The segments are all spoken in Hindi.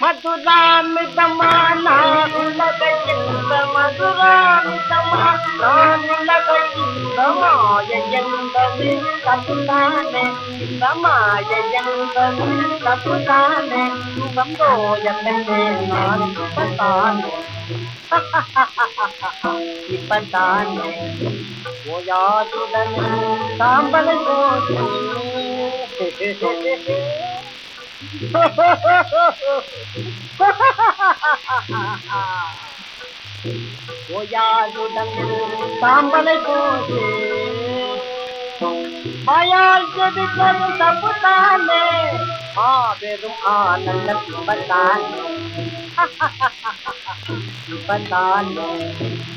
మధురామితమా Rama Jayantane Saputane Rama Jayantane Saputane Bambo Jatane Nalipatane Ipatane Voyajudan Sambal Gosi Ha ha ha ha ha ha ha ha ha ha हाँ बेरु आनंद बता बतानो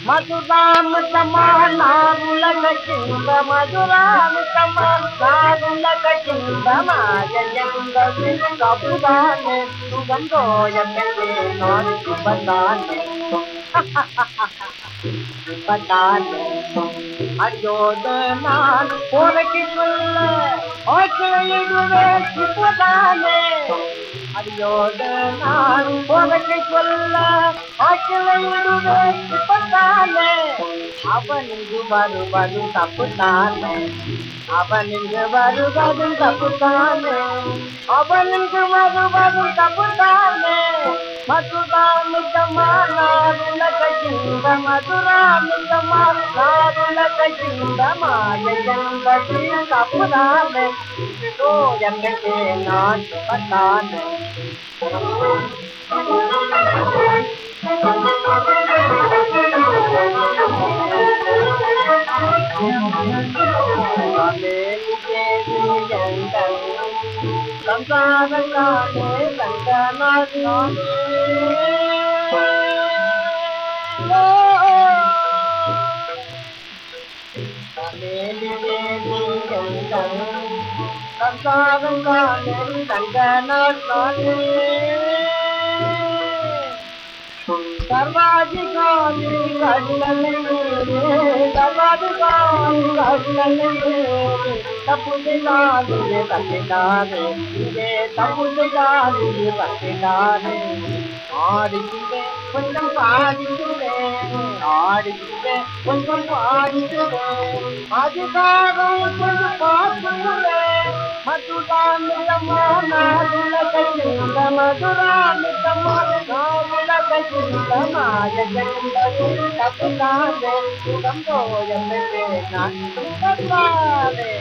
मधुराम समान आरुलक चिंब मधुराम समान आरुलक लग माय जंग कबुदाने सुगंधो यतने बताने बता दो। अयोधन और की सुन और चले गुरु की पता ले? अयोधन और की सुन और चले गुरु की पता ले अब निंदु बारु बारु तपता ले अब निंदु बारु बारु मधुदान जमाना చింత మధురాములమా కారులక చింత మాయంత తప్పుదామె సోయమే నాటి పటామె సంసారంగానే సంగనాథ सदा गान सवादु गजलनिकारे ஆடிக்குவே கொஞ்சம் பாடிக்குவே ஆடிக்குவே கொஞ்சம் பாடிக்குவே அதுக்காக கொஞ்சம் பார்த்துக்குவே மதுராமிதமா நாதுலக சிந்த மதுராமிதமா நாதுலக சிந்த மாய ஜெகந்தது தப்புதானே சுகம் தோயமே நான் சுகத்தானே